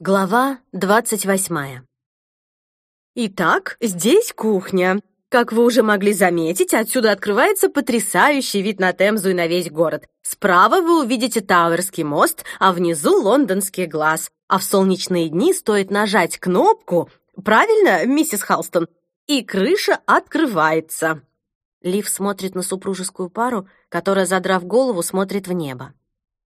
Глава двадцать восьмая. Итак, здесь кухня. Как вы уже могли заметить, отсюда открывается потрясающий вид на Темзу и на весь город. Справа вы увидите Тауэрский мост, а внизу лондонский глаз. А в солнечные дни стоит нажать кнопку, правильно, миссис Халстон, и крыша открывается. Лив смотрит на супружескую пару, которая, задрав голову, смотрит в небо.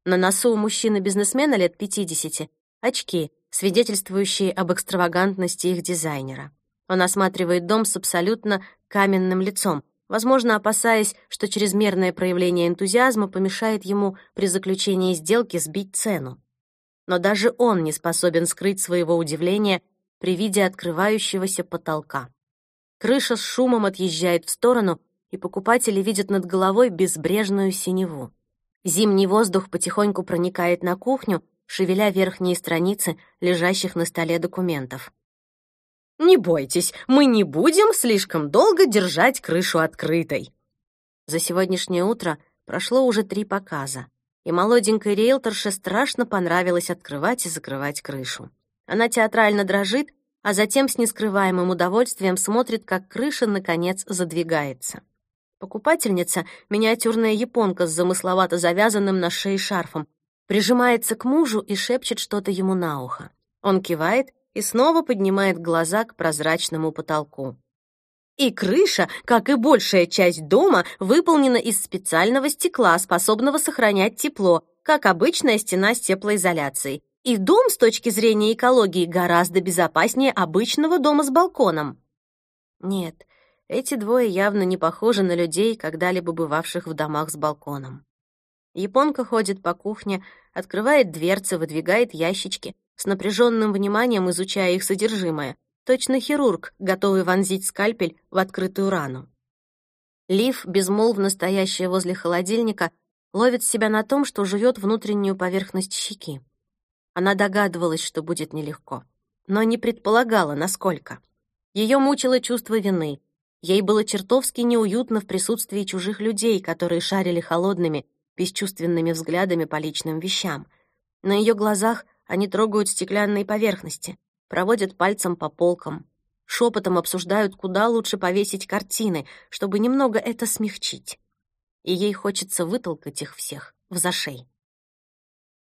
На носу у мужчины-бизнесмена лет пятидесяти очки — свидетельствующие об экстравагантности их дизайнера. Он осматривает дом с абсолютно каменным лицом, возможно, опасаясь, что чрезмерное проявление энтузиазма помешает ему при заключении сделки сбить цену. Но даже он не способен скрыть своего удивления при виде открывающегося потолка. Крыша с шумом отъезжает в сторону, и покупатели видят над головой безбрежную синеву. Зимний воздух потихоньку проникает на кухню, шевеля верхние страницы лежащих на столе документов. «Не бойтесь, мы не будем слишком долго держать крышу открытой». За сегодняшнее утро прошло уже три показа, и молоденькой риэлторше страшно понравилось открывать и закрывать крышу. Она театрально дрожит, а затем с нескрываемым удовольствием смотрит, как крыша, наконец, задвигается. Покупательница — миниатюрная японка с замысловато завязанным на шее шарфом, прижимается к мужу и шепчет что-то ему на ухо. Он кивает и снова поднимает глаза к прозрачному потолку. И крыша, как и большая часть дома, выполнена из специального стекла, способного сохранять тепло, как обычная стена с теплоизоляцией. И дом с точки зрения экологии гораздо безопаснее обычного дома с балконом. Нет, эти двое явно не похожи на людей, когда-либо бывавших в домах с балконом. Японка ходит по кухне, открывает дверцы, выдвигает ящички, с напряженным вниманием изучая их содержимое. Точно хирург, готовый вонзить скальпель в открытую рану. Лив, безмолвно стоящая возле холодильника, ловит себя на том, что жует внутреннюю поверхность щеки. Она догадывалась, что будет нелегко, но не предполагала, насколько. Ее мучило чувство вины. Ей было чертовски неуютно в присутствии чужих людей, которые шарили холодными, бесчувственными взглядами по личным вещам. На ее глазах они трогают стеклянные поверхности, проводят пальцем по полкам, шепотом обсуждают, куда лучше повесить картины, чтобы немного это смягчить. И ей хочется вытолкать их всех в зашей.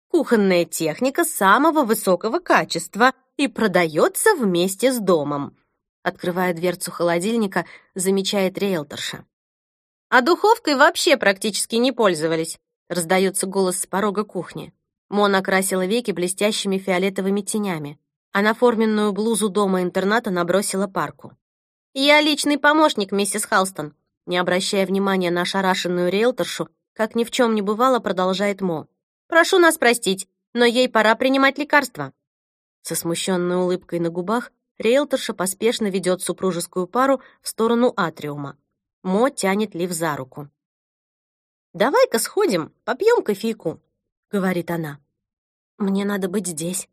Кухонная техника самого высокого качества и продается вместе с домом. Открывая дверцу холодильника, замечает риэлторша. А духовкой вообще практически не пользовались. Раздается голос с порога кухни. Мона окрасила веки блестящими фиолетовыми тенями, а на форменную блузу дома-интерната набросила парку. «Я личный помощник, миссис Халстон», не обращая внимания на ошарашенную риэлторшу, как ни в чем не бывало, продолжает Мо. «Прошу нас простить, но ей пора принимать лекарства». Со смущенной улыбкой на губах риэлторша поспешно ведет супружескую пару в сторону атриума. Мо тянет Лив за руку. «Давай-ка сходим, попьем кофейку», — говорит она. «Мне надо быть здесь».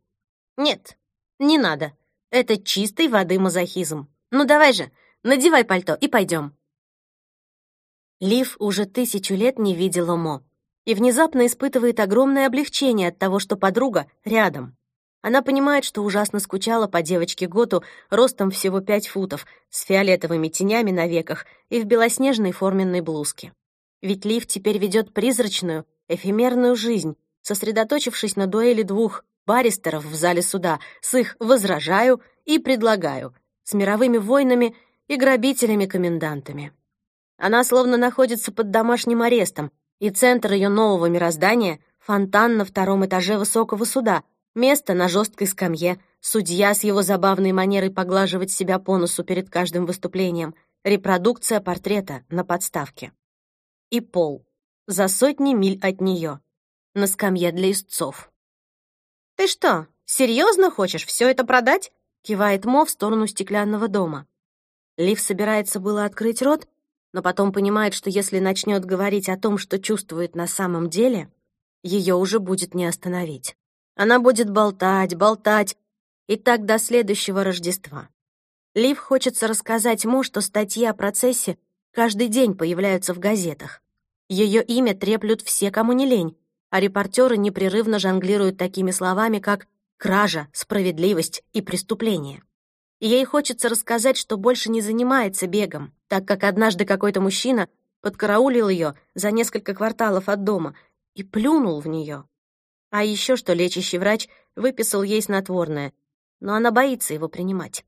«Нет, не надо. Это чистой воды мазохизм. Ну давай же, надевай пальто и пойдем». Лив уже тысячу лет не видела Мо и внезапно испытывает огромное облегчение от того, что подруга рядом. Она понимает, что ужасно скучала по девочке Готу ростом всего пять футов, с фиолетовыми тенями на веках и в белоснежной форменной блузке. Ведь Лив теперь ведет призрачную, эфемерную жизнь, сосредоточившись на дуэли двух баристеров в зале суда с их «возражаю» и «предлагаю», с мировыми войнами и грабителями-комендантами. Она словно находится под домашним арестом, и центр ее нового мироздания — фонтан на втором этаже высокого суда, место на жесткой скамье, судья с его забавной манерой поглаживать себя по носу перед каждым выступлением, репродукция портрета на подставке и пол, за сотни миль от нее, на скамье для истцов. «Ты что, серьезно хочешь все это продать?» кивает Мо в сторону стеклянного дома. Лив собирается было открыть рот, но потом понимает, что если начнет говорить о том, что чувствует на самом деле, ее уже будет не остановить. Она будет болтать, болтать, и так до следующего Рождества. Лив хочется рассказать Мо, что статьи о процессе каждый день появляются в газетах. Ее имя треплют все, кому не лень, а репортеры непрерывно жонглируют такими словами, как Кража, справедливость и преступление. Ей хочется рассказать, что больше не занимается бегом, так как однажды какой-то мужчина подкараулил ее за несколько кварталов от дома и плюнул в нее. А еще что лечащий врач выписал ей снотворное, но она боится его принимать.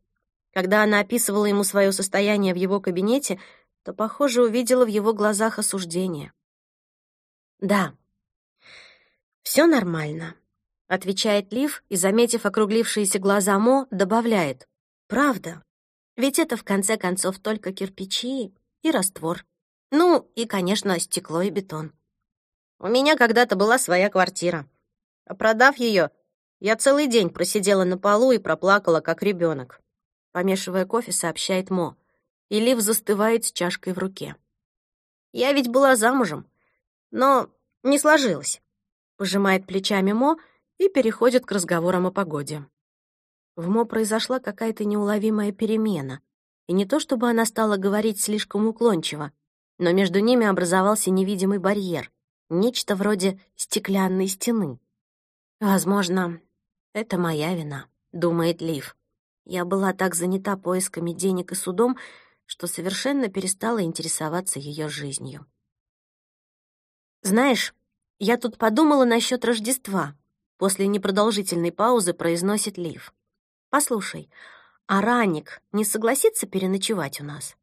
Когда она описывала ему свое состояние в его кабинете, то, похоже, увидела в его глазах осуждение. «Да, все нормально», — отвечает Лив и, заметив округлившиеся глаза Мо, добавляет. «Правда, ведь это, в конце концов, только кирпичи и раствор. Ну, и, конечно, стекло и бетон. У меня когда-то была своя квартира. А продав ее, я целый день просидела на полу и проплакала, как ребенок. Помешивая кофе, сообщает Мо. И Лив застывает с чашкой в руке. Я ведь была замужем, но не сложилось. Пожимает плечами Мо и переходит к разговорам о погоде. В Мо произошла какая-то неуловимая перемена. И не то чтобы она стала говорить слишком уклончиво, но между ними образовался невидимый барьер, нечто вроде стеклянной стены. «Возможно, это моя вина», — думает Лив. Я была так занята поисками денег и судом, что совершенно перестала интересоваться ее жизнью. «Знаешь, я тут подумала насчет Рождества», — после непродолжительной паузы произносит Лив. «Послушай, а Раник не согласится переночевать у нас?»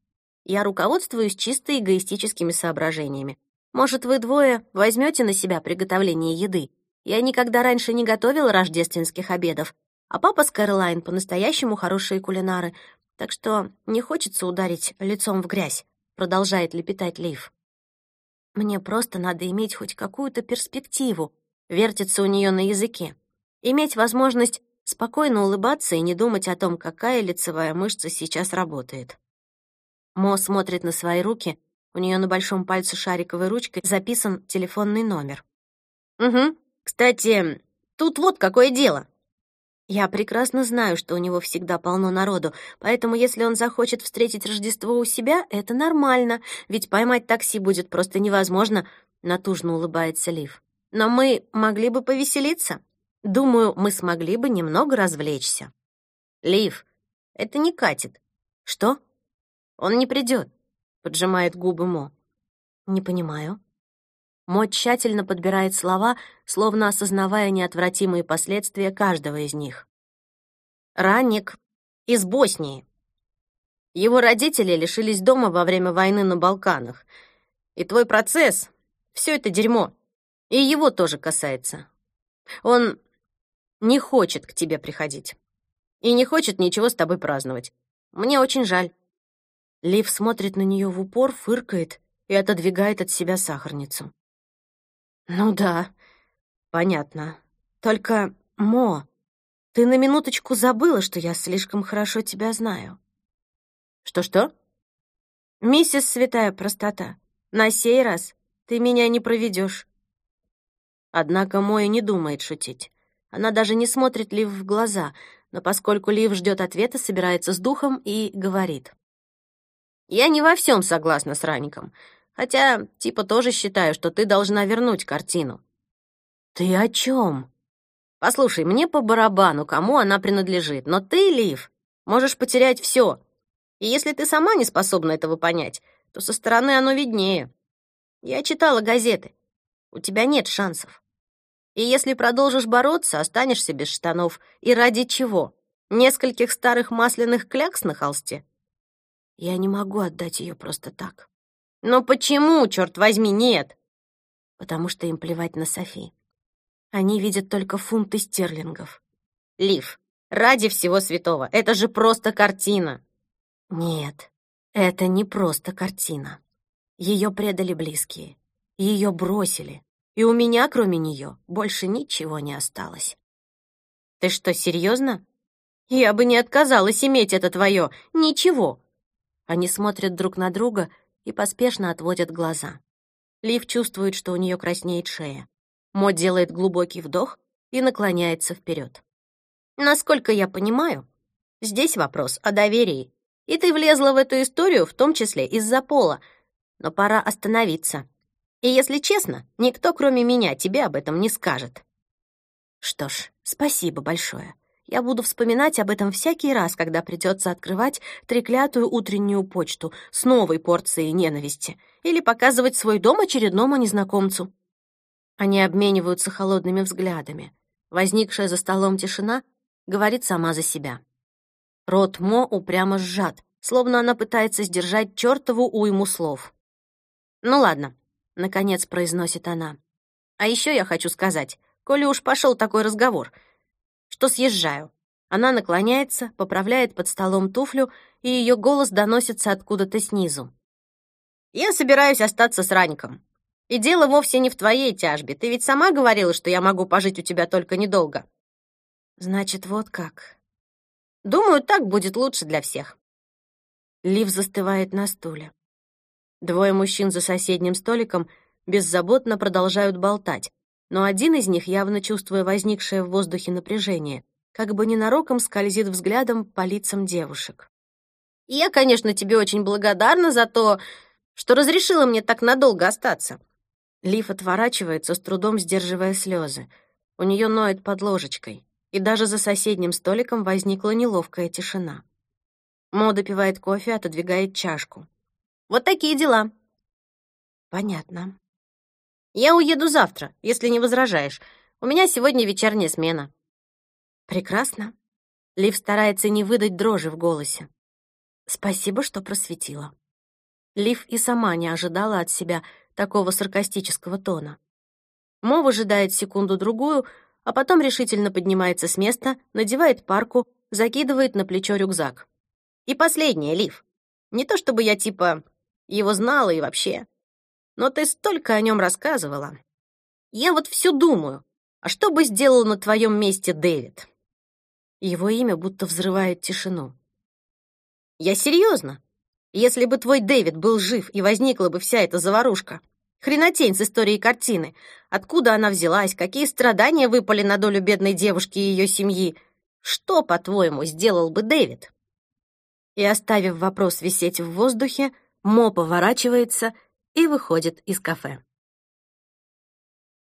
Я руководствуюсь чисто эгоистическими соображениями. Может, вы двое возьмете на себя приготовление еды? Я никогда раньше не готовила рождественских обедов, а папа с Кэролайн по-настоящему хорошие кулинары, так что не хочется ударить лицом в грязь», — продолжает лепетать Лив. «Мне просто надо иметь хоть какую-то перспективу», — вертится у нее на языке. «Иметь возможность спокойно улыбаться и не думать о том, какая лицевая мышца сейчас работает». Мо смотрит на свои руки. У нее на большом пальце шариковой ручкой записан телефонный номер. «Угу. Кстати, тут вот какое дело». Я прекрасно знаю, что у него всегда полно народу, поэтому если он захочет встретить Рождество у себя, это нормально, ведь поймать такси будет просто невозможно, натужно улыбается Лив. Но мы могли бы повеселиться. Думаю, мы смогли бы немного развлечься. Лив, это не катит. Что? Он не придет, поджимает губы Мо. Не понимаю. Мо тщательно подбирает слова, словно осознавая неотвратимые последствия каждого из них. Ранник из Боснии. Его родители лишились дома во время войны на Балканах. И твой процесс — все это дерьмо. И его тоже касается. Он не хочет к тебе приходить. И не хочет ничего с тобой праздновать. Мне очень жаль. Лив смотрит на нее в упор, фыркает и отодвигает от себя сахарницу. «Ну да, понятно. Только, Мо, ты на минуточку забыла, что я слишком хорошо тебя знаю». «Что-что?» «Миссис Святая Простота, на сей раз ты меня не проведешь. Однако Моя не думает шутить. Она даже не смотрит Лив в глаза, но поскольку Лив ждет ответа, собирается с духом и говорит. Я не во всем согласна с Раником, хотя типа тоже считаю, что ты должна вернуть картину. Ты о чем? Послушай, мне по барабану, кому она принадлежит, но ты, Лив, можешь потерять все. И если ты сама не способна этого понять, то со стороны оно виднее. Я читала газеты. У тебя нет шансов. И если продолжишь бороться, останешься без штанов. И ради чего? Нескольких старых масляных клякс на холсте? Я не могу отдать ее просто так. Но почему, черт возьми, нет? Потому что им плевать на Софи. Они видят только фунты стерлингов. Лив, ради всего святого, это же просто картина. Нет, это не просто картина. Ее предали близкие. Ее бросили. И у меня, кроме нее, больше ничего не осталось. Ты что, серьезно? Я бы не отказалась иметь это твое. Ничего. Они смотрят друг на друга и поспешно отводят глаза. Лив чувствует, что у нее краснеет шея. Мо делает глубокий вдох и наклоняется вперед. Насколько я понимаю, здесь вопрос о доверии. И ты влезла в эту историю в том числе из-за пола. Но пора остановиться. И если честно, никто, кроме меня, тебе об этом не скажет. Что ж, спасибо большое. Я буду вспоминать об этом всякий раз, когда придется открывать треклятую утреннюю почту с новой порцией ненависти или показывать свой дом очередному незнакомцу. Они обмениваются холодными взглядами. Возникшая за столом тишина говорит сама за себя. Рот Мо упрямо сжат, словно она пытается сдержать чертову уйму слов. «Ну ладно», — наконец произносит она. «А еще я хочу сказать, коли уж пошел такой разговор — что съезжаю. Она наклоняется, поправляет под столом туфлю, и ее голос доносится откуда-то снизу. «Я собираюсь остаться с Раньком. И дело вовсе не в твоей тяжбе. Ты ведь сама говорила, что я могу пожить у тебя только недолго». «Значит, вот как». «Думаю, так будет лучше для всех». Лив застывает на стуле. Двое мужчин за соседним столиком беззаботно продолжают болтать, но один из них, явно чувствуя возникшее в воздухе напряжение, как бы ненароком скользит взглядом по лицам девушек. «Я, конечно, тебе очень благодарна за то, что разрешила мне так надолго остаться». Лив отворачивается, с трудом сдерживая слезы. У нее ноет под ложечкой, и даже за соседним столиком возникла неловкая тишина. Мо допивает кофе, отодвигает чашку. «Вот такие дела». «Понятно», я уеду завтра, если не возражаешь. У меня сегодня вечерняя смена». «Прекрасно». Лив старается не выдать дрожи в голосе. «Спасибо, что просветила». Лив и сама не ожидала от себя такого саркастического тона. Мо выжидает секунду-другую, а потом решительно поднимается с места, надевает парку, закидывает на плечо рюкзак. И последнее, Лив. Не то чтобы я, типа, его знала и вообще но ты столько о нем рассказывала. Я вот все думаю, а что бы сделал на твоем месте Дэвид?» Его имя будто взрывает тишину. «Я серьезно. Если бы твой Дэвид был жив и возникла бы вся эта заварушка, хренотень с историей картины, откуда она взялась, какие страдания выпали на долю бедной девушки и ее семьи, что, по-твоему, сделал бы Дэвид?» И, оставив вопрос висеть в воздухе, Мо поворачивается — и выходит из кафе.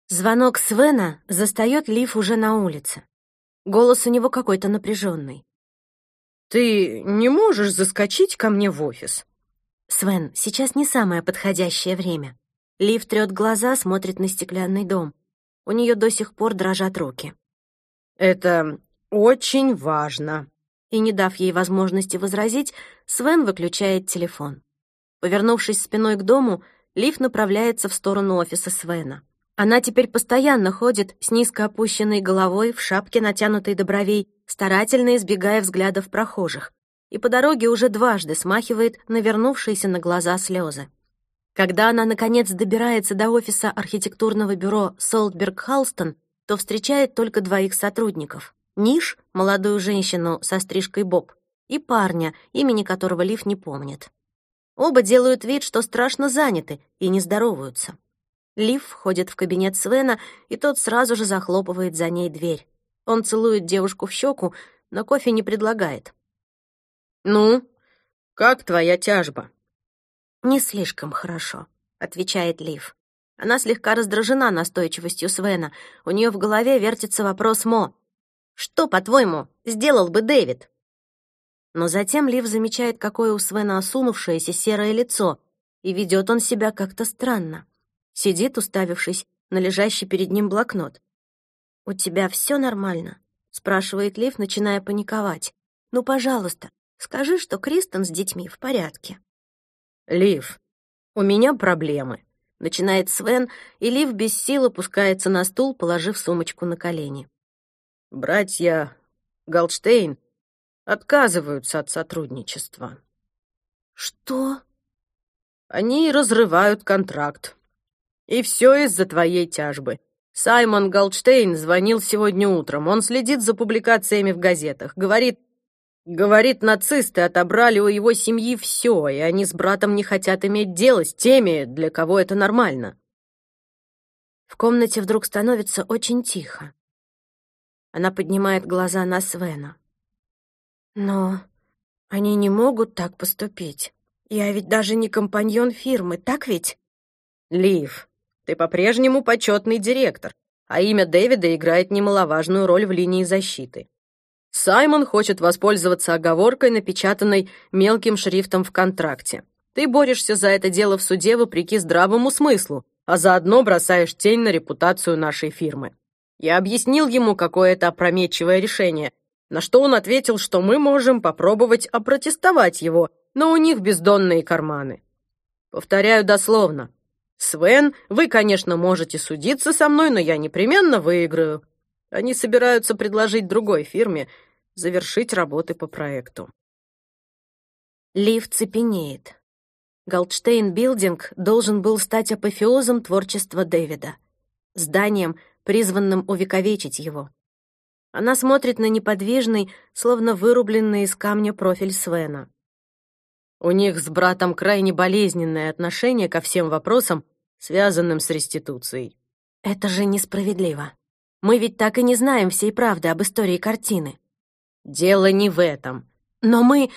Звонок Свена застаёт Лив уже на улице. Голос у него какой-то напряженный. «Ты не можешь заскочить ко мне в офис?» «Свен, сейчас не самое подходящее время». Лив трёт глаза, смотрит на стеклянный дом. У неё до сих пор дрожат руки. «Это очень важно». И, не дав ей возможности возразить, Свен выключает телефон. Повернувшись спиной к дому, Лив направляется в сторону офиса Свена. Она теперь постоянно ходит с низко опущенной головой в шапке, натянутой до бровей, старательно избегая взглядов прохожих, и по дороге уже дважды смахивает навернувшиеся на глаза слезы. Когда она, наконец, добирается до офиса архитектурного бюро Солтберг Халстон, то встречает только двоих сотрудников. Ниш, молодую женщину со стрижкой Боб, и парня, имени которого Лив не помнит. Оба делают вид, что страшно заняты, и не здороваются. Лив входит в кабинет Свена, и тот сразу же захлопывает за ней дверь. Он целует девушку в щеку, но кофе не предлагает. «Ну, как твоя тяжба?» «Не слишком хорошо», — отвечает Лив. Она слегка раздражена настойчивостью Свена. У нее в голове вертится вопрос Мо. «Что, по-твоему, сделал бы Дэвид?» Но затем Лив замечает, какое у Свена осунувшееся серое лицо, и ведет он себя как-то странно. Сидит, уставившись на лежащий перед ним блокнот. «У тебя все нормально?» — спрашивает Лив, начиная паниковать. «Ну, пожалуйста, скажи, что Кристен с детьми в порядке». «Лив, у меня проблемы», — начинает Свен, и Лив без сил опускается на стул, положив сумочку на колени. «Братья Голдштейн отказываются от сотрудничества. Что? Они разрывают контракт. И все из-за твоей тяжбы. Саймон Голдштейн звонил сегодня утром. Он следит за публикациями в газетах. Говорит, говорит, нацисты отобрали у его семьи все, и они с братом не хотят иметь дело с теми, для кого это нормально. В комнате вдруг становится очень тихо. Она поднимает глаза на Свена. Но они не могут так поступить. Я ведь даже не компаньон фирмы, так ведь? Лив, ты по-прежнему почетный директор. а имя Дэвида играет немаловажную роль в линии защиты. Саймон хочет воспользоваться оговоркой, напечатанной мелким шрифтом в контракте. Ты борешься за это дело в суде вопреки здравому смыслу, а заодно бросаешь тень на репутацию нашей фирмы. Я объяснил ему, какое это опрометчивое решение, на что он ответил, что мы можем попробовать опротестовать его, но у них бездонные карманы. Повторяю дословно. Свен, вы, конечно, можете судиться со мной, но я непременно выиграю. Они собираются предложить другой фирме завершить работы по проекту. Лив цепенеет. Голдштейн Билдинг должен был стать апофеозом творчества Дэвида, зданием, призванным увековечить его. Она смотрит на неподвижный, словно вырубленный из камня профиль Свена. У них с братом крайне болезненное отношение ко всем вопросам, связанным с реституцией. Это же несправедливо. Мы ведь так и не знаем всей правды об истории картины. Дело не в этом. Но мы...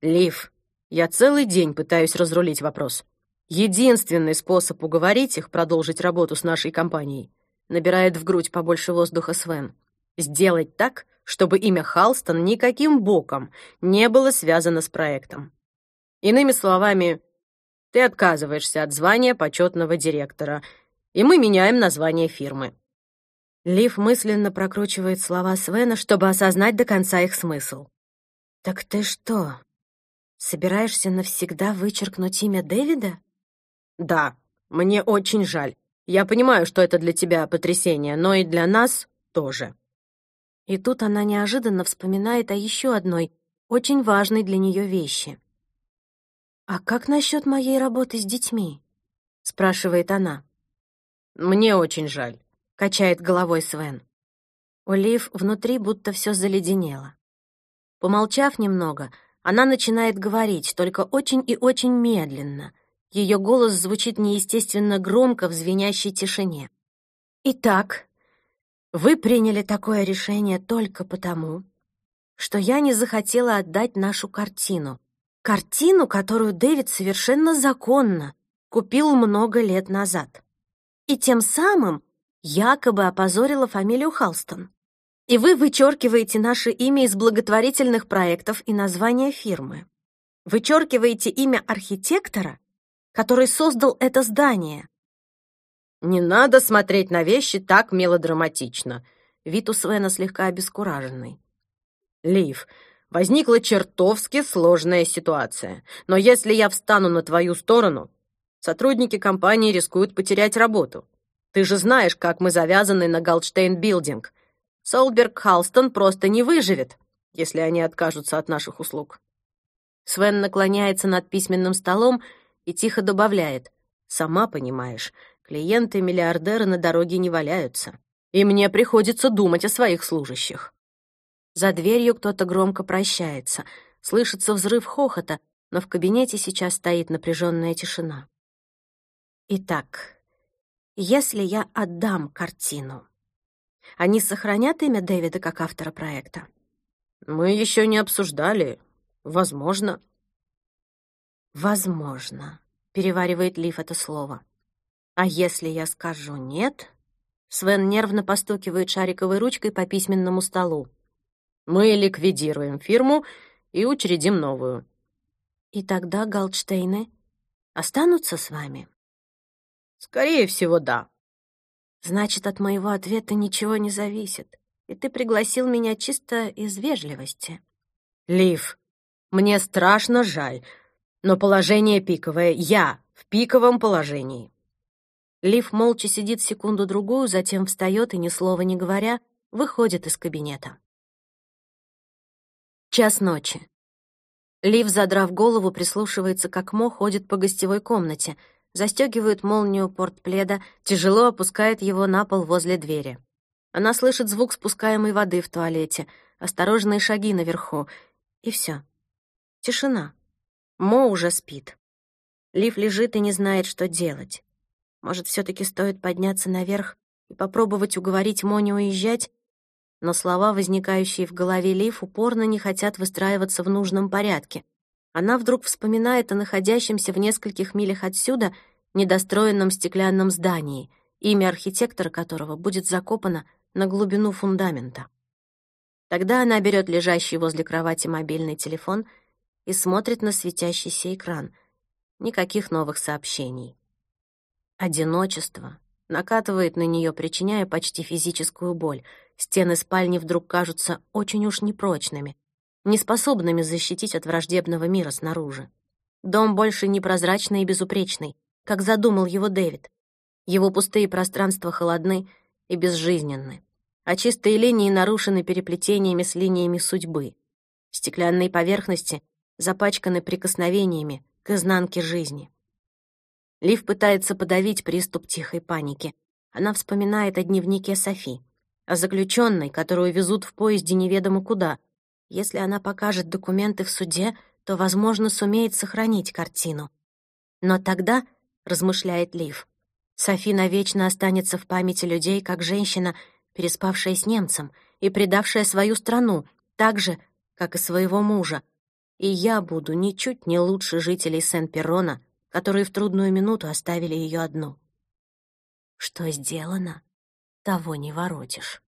Лив, я целый день пытаюсь разрулить вопрос. Единственный способ уговорить их продолжить работу с нашей компанией набирает в грудь побольше воздуха Свен. Сделать так, чтобы имя Халстон никаким боком не было связано с проектом. Иными словами, ты отказываешься от звания почетного директора, и мы меняем название фирмы». Лив мысленно прокручивает слова Свена, чтобы осознать до конца их смысл. «Так ты что, собираешься навсегда вычеркнуть имя Дэвида?» «Да, мне очень жаль. Я понимаю, что это для тебя потрясение, но и для нас тоже». И тут она неожиданно вспоминает о еще одной, очень важной для нее вещи. «А как насчет моей работы с детьми?» — спрашивает она. «Мне очень жаль», — качает головой Свен. У Лив внутри будто все заледенело. Помолчав немного, она начинает говорить, только очень и очень медленно. Ее голос звучит неестественно громко в звенящей тишине. «Итак, вы приняли такое решение только потому, что я не захотела отдать нашу картину, Картину, которую Дэвид совершенно законно купил много лет назад. И тем самым якобы опозорила фамилию Халстон. И вы вычеркиваете наше имя из благотворительных проектов и названия фирмы. Вычеркиваете имя архитектора, который создал это здание. Не надо смотреть на вещи так мелодраматично. Вид у Свена слегка обескураженный. Лив, Возникла чертовски сложная ситуация. Но если я встану на твою сторону, сотрудники компании рискуют потерять работу. Ты же знаешь, как мы завязаны на Голдштейн Билдинг. Солберг Халстон просто не выживет, если они откажутся от наших услуг. Свен наклоняется над письменным столом и тихо добавляет. «Сама понимаешь, клиенты-миллиардеры на дороге не валяются, и мне приходится думать о своих служащих». За дверью кто-то громко прощается. Слышится взрыв хохота, но в кабинете сейчас стоит напряженная тишина. Итак, если я отдам картину, они сохранят имя Дэвида как автора проекта? Мы еще не обсуждали. Возможно. Возможно, переваривает Лив это слово. А если я скажу «нет»? Свен нервно постукивает шариковой ручкой по письменному столу. Мы ликвидируем фирму и учредим новую. И тогда Галдштейны останутся с вами? Скорее всего, да. Значит, от моего ответа ничего не зависит, и ты пригласил меня чисто из вежливости. Лив, мне страшно жаль, но положение пиковое. Я в пиковом положении. Лив молча сидит секунду-другую, затем встает и, ни слова не говоря, выходит из кабинета. Час ночи. Лив, задрав голову, прислушивается, как Мо ходит по гостевой комнате, застегивает молнию портпледа, тяжело опускает его на пол возле двери. Она слышит звук спускаемой воды в туалете, осторожные шаги наверху, и все. Тишина. Мо уже спит. Лив лежит и не знает, что делать. Может, все таки стоит подняться наверх и попробовать уговорить Мо не уезжать, но слова, возникающие в голове Лив, упорно не хотят выстраиваться в нужном порядке. Она вдруг вспоминает о находящемся в нескольких милях отсюда недостроенном стеклянном здании имя архитектора которого будет закопано на глубину фундамента. Тогда она берет лежащий возле кровати мобильный телефон и смотрит на светящийся экран. Никаких новых сообщений. Одиночество накатывает на нее, причиняя почти физическую боль. Стены спальни вдруг кажутся очень уж непрочными, неспособными защитить от враждебного мира снаружи. Дом больше не прозрачный и безупречный, как задумал его Дэвид. Его пустые пространства холодны и безжизненны, а чистые линии нарушены переплетениями с линиями судьбы. Стеклянные поверхности запачканы прикосновениями к изнанке жизни. Лив пытается подавить приступ тихой паники. Она вспоминает о дневнике Софи, о заключенной, которую везут в поезде неведомо куда. Если она покажет документы в суде, то, возможно, сумеет сохранить картину. Но тогда, размышляет Лив, Софи навечно останется в памяти людей как женщина, переспавшая с немцем и предавшая свою страну, так же, как и своего мужа. И я буду ничуть не лучше жителей Сен-Перрона, которые в трудную минуту оставили ее одну. Что сделано, того не воротишь.